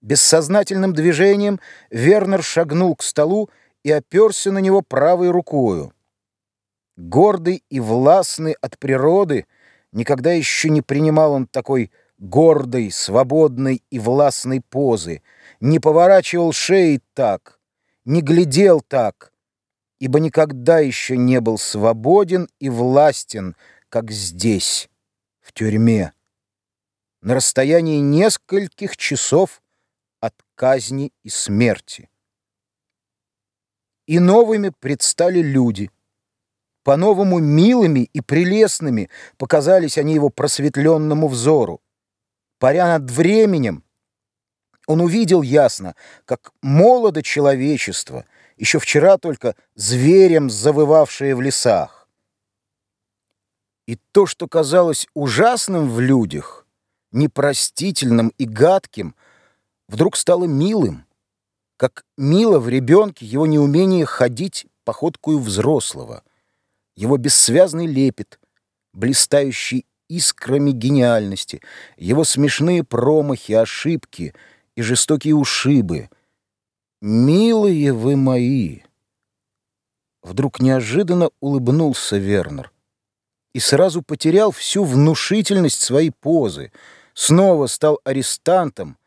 Бессознательным движением Вернер шагнул к столу и оперся на него правой рукою. Гордый и властный от природы, никогда еще не принимал он такой гордой, свободной и властной позы, не поворачивал шеи так, не глядел так, ибо никогда еще не был свободен и властен, как здесь, в тюрьме, на расстоянии нескольких часов от казни и смерти. И новыми предстали люди. По-новому милыми и прелестными показались они его просветленному взору. Паря над временем, он увидел ясно, как молодо человечество, еще вчера только зверем завывавшее в лесах. И то, что казалось ужасным в людях, непростительным и гадким — вдруг стало милым, как мило в ребенке его неумение ходить походкую взрослого, его бессвязный лепет, блистающий искрами гениальности, его смешные промахи, ошибки и жестокие ушибы. «Милые вы мои!» Вдруг неожиданно улыбнулся Вернер и сразу потерял всю внушительность своей позы, снова стал арестантом,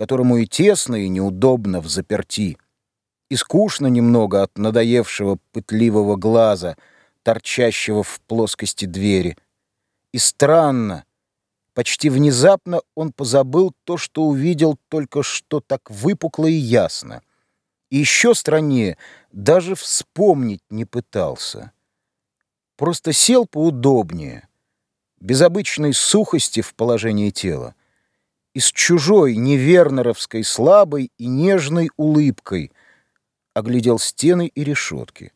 которому и тесно, и неудобно в заперти, и скучно немного от надоевшего пытливого глаза, торчащего в плоскости двери. И странно, почти внезапно он позабыл то, что увидел только что так выпукло и ясно. И еще страннее, даже вспомнить не пытался. Просто сел поудобнее, без обычной сухости в положении тела и с чужой невернеровской слабой и нежной улыбкой оглядел стены и решетки.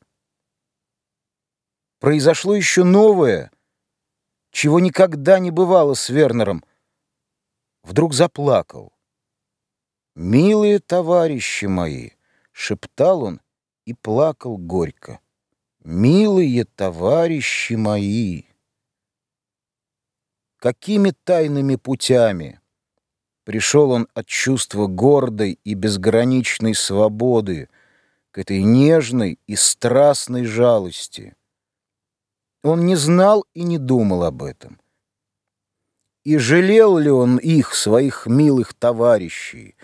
Произошло еще новое, чего никогда не бывало с Вернером. Вдруг заплакал. «Милые товарищи мои!» — шептал он и плакал горько. «Милые товарищи мои!» Какими тайными путями! Пришел он от чувства гордой и безграничной свободы к этой нежной и страстной жалости. Он не знал и не думал об этом. И жалел ли он их, своих милых товарищей,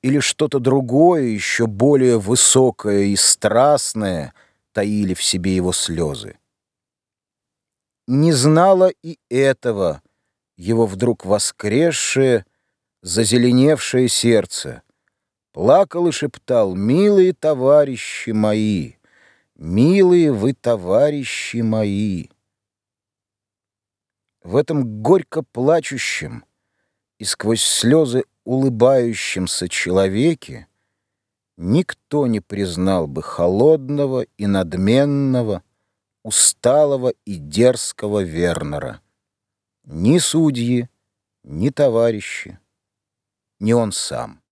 или что-то другое, еще более высокое и страстное, таили в себе его слезы? Не знала и этого его вдруг воскресшее, зазеленевшее сердце. Плакал и шептал, «Милые товарищи мои, милые вы товарищи мои». В этом горько плачущем и сквозь слезы улыбающемся человеке никто не признал бы холодного и надменного, усталого и дерзкого Вернера. Ни судьи, ни товарищи не он сам.